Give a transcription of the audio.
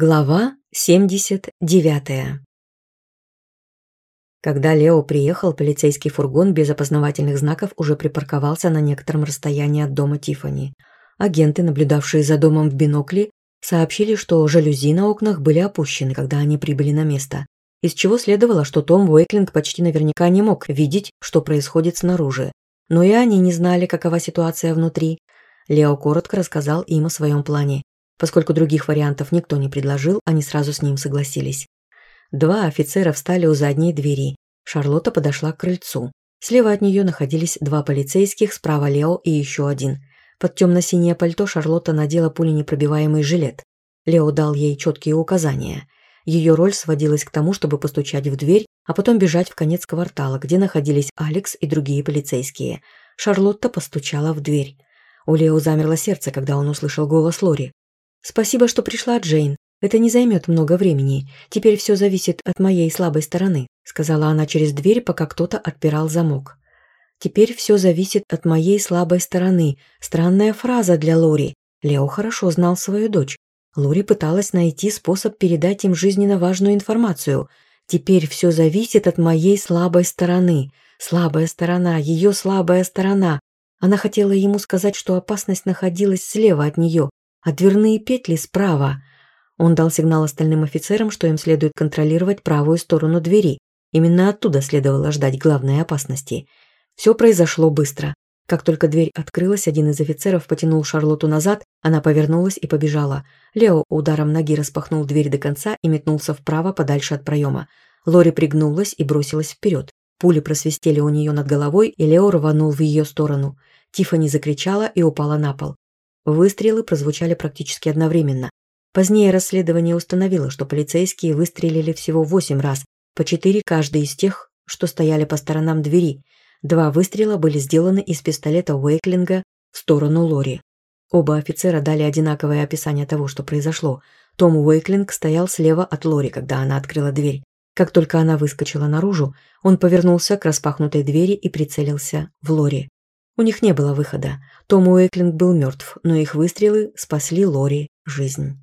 Глава 79. Когда Лео приехал, полицейский фургон без опознавательных знаков уже припарковался на некотором расстоянии от дома Тифани. Агенты, наблюдавшие за домом в бинокли, сообщили, что жалюзи на окнах были опущены, когда они прибыли на место, из чего следовало, что Том Уэйклинг почти наверняка не мог видеть, что происходит снаружи. Но и они не знали, какова ситуация внутри. Лео коротко рассказал им о своем плане поскольку других вариантов никто не предложил, они сразу с ним согласились. Два офицера встали у задней двери. Шарлотта подошла к крыльцу. Слева от нее находились два полицейских, справа Лео и еще один. Под темно-синее пальто Шарлотта надела пуленепробиваемый жилет. Лео дал ей четкие указания. Ее роль сводилась к тому, чтобы постучать в дверь, а потом бежать в конец квартала, где находились Алекс и другие полицейские. Шарлотта постучала в дверь. У Лео замерло сердце, когда он услышал голос Лори. Спасибо, что пришла, Джейн. Это не займет много времени. Теперь все зависит от моей слабой стороны», сказала она через дверь, пока кто-то отпирал замок. «Теперь все зависит от моей слабой стороны». Странная фраза для Лори. Лео хорошо знал свою дочь. Лори пыталась найти способ передать им жизненно важную информацию. «Теперь все зависит от моей слабой стороны». Слабая сторона, ее слабая сторона. Она хотела ему сказать, что опасность находилась слева от нее, а дверные петли справа. Он дал сигнал остальным офицерам, что им следует контролировать правую сторону двери. Именно оттуда следовало ждать главной опасности. Все произошло быстро. Как только дверь открылась, один из офицеров потянул Шарлоту назад, она повернулась и побежала. Лео ударом ноги распахнул дверь до конца и метнулся вправо подальше от проема. Лори пригнулась и бросилась вперед. Пули просвистели у нее над головой, и Лео рванул в ее сторону. Тиффани закричала и упала на пол. Выстрелы прозвучали практически одновременно. Позднее расследование установило, что полицейские выстрелили всего восемь раз, по четыре каждый из тех, что стояли по сторонам двери. Два выстрела были сделаны из пистолета Уэйклинга в сторону Лори. Оба офицера дали одинаковое описание того, что произошло. Том Уэйклинг стоял слева от Лори, когда она открыла дверь. Как только она выскочила наружу, он повернулся к распахнутой двери и прицелился в Лори. У них не было выхода. Том Уэйклинг был мертв, но их выстрелы спасли Лори жизнь.